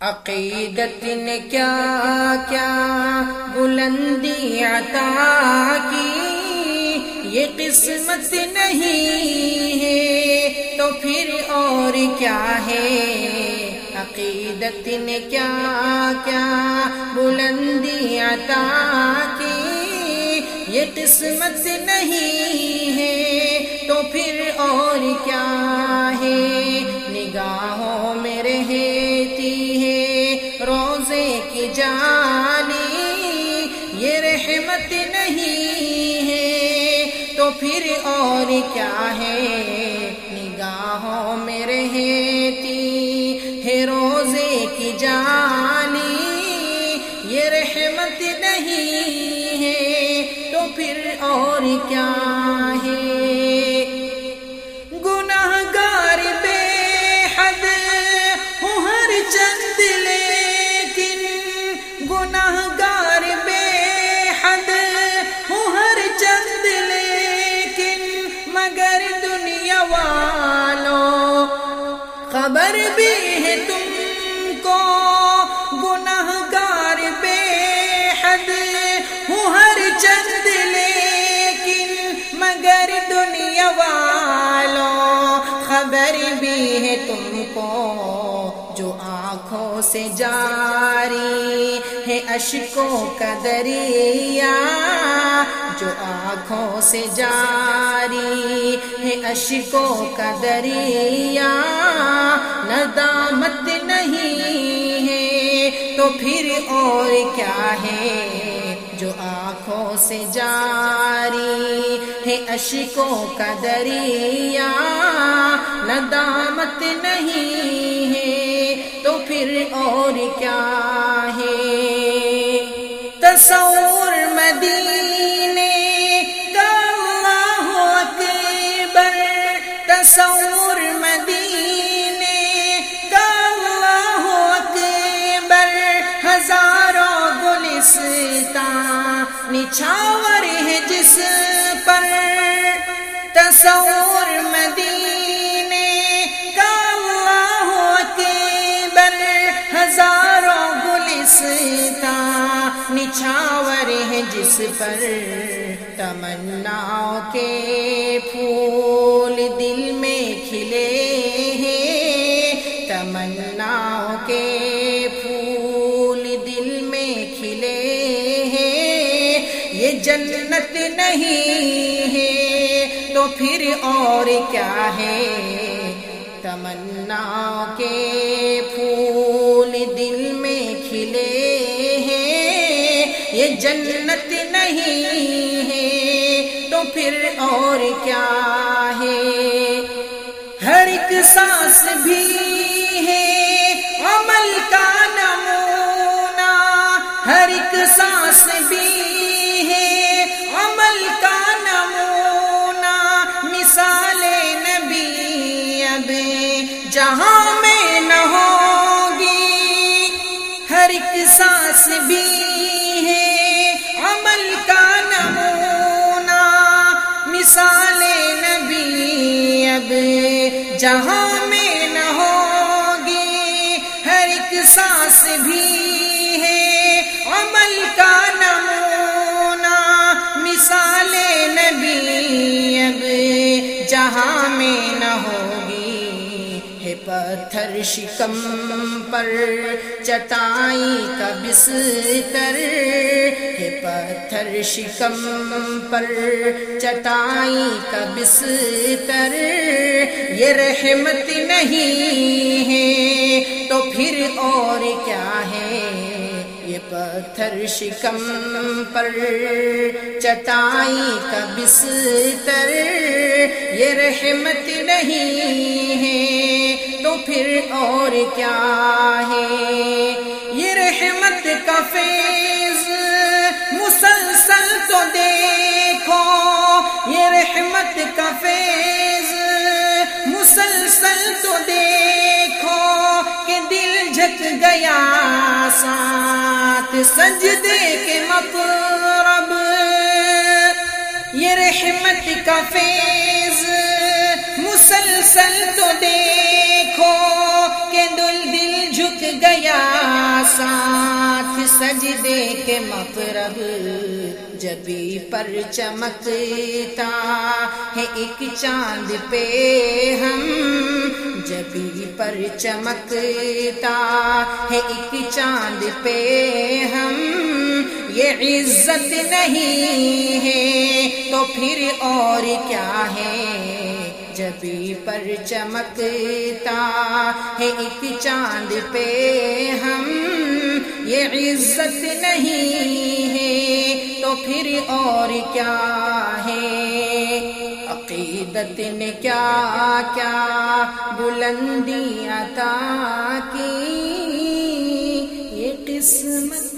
عقیدت نے کیا کیا بلندی عطا کی؟ یہ قسمت نہیں ہے، تو پھر اور کیا ہے؟ عقیدت نے کیا کیا بلندی عطا کی؟ یہ قسمت نہیں ہے، تو پھر اور کیا ہے؟ نگاہوں جانی، یہ رحمت نہیں ہے۔ تو پھر اور کیا ہے؟ نگاہوں میں رہتی ہے روزے کی جانی۔ یہ رحمت نہیں ہے۔ تو پھر اور کیا دنیا والوں خبر بھی ہے تم کو گناہ گار بے حد۔ ہوں ہر چند لیکن مگر دنیا والوں خبر بھی ہے تم کو جو آنکھوں سے جاری ہے اشکوں کا دریا جو آنکھوں سے جاری ہے اشکوں کا دریا ندامت نہیں ہے۔ تو پھر اور کیا ہے؟ جو آنکھوں سے جاری ہے اشکوں کا دریا ندامت نہیں ہے۔ پھر اور کیا ہے؟ تصور مدینے کا اللہ اکبر۔ تصور مدینے کا اللہ اکبر۔ ہزاروں گلستان نچھاور ہے جس جس پر تمناؤں کے پھول دل میں کھلے ہیں۔ تمناؤں کے پھول دل میں کھلے ہیں۔ یہ جنت نہیں ہے تو پھر اور کیا ہے؟ تمنا کے پھول دل میں کھلے ہیں۔ یہ جنت ایک سانس بھی ہے۔ عمل کا نمونہ ہر ایک سانس بھی ہے۔ عمل کا نمونہ مثال نبی اب جہاں میں نہ ہوگی ہر ایک سانس بھی ہے۔ عمل کا نمونہ مثال نبی اب جہاں میں نہ ہوگی، ہر ایک سانس بھی ہے۔ عمل کا نمونہ مثال نبی اب جہاں میں نہ ہوگی۔ پتھر شکم پر چٹائی کا بستر ہے۔ پتھر شکم پر چٹائی کا بستر یہ رحمت نہیں ہے۔ تو پھر اور کیا ہے؟ یہ پتھر شکم پر چٹائی کا بستر یہ رحمت نہیں ہے۔ تو پھر اور کیا ہے؟ یہ رحمت کا فیض، مسلسل تو دیکھو۔ یہ رحمت کا فیض، مسلسل تو دیکھو کہ دل جھک گیا ساتھ سجدے کے مقرب۔ یہ رحمت کا فیض، مسلسل تو دیکھو۔ کہ دل دل جھک گیا، ساتھ سجدے کے مقرب۔ جبی پر چمکتا ہے ایک چاند پہ ہم جبی پر چمکتا ہے ایک چاند پہ ہم۔ یہ عزت نہیں ہے تو پھر اور کیا ہے؟ جبی پر چمکتا ہے، ایک چاند پہ ہم، یہ عزت نہیں ہے۔ تو پھر اور کیا ہے؟ عقیدت نے کیا کیا بلندی عطا کی یہ قسمت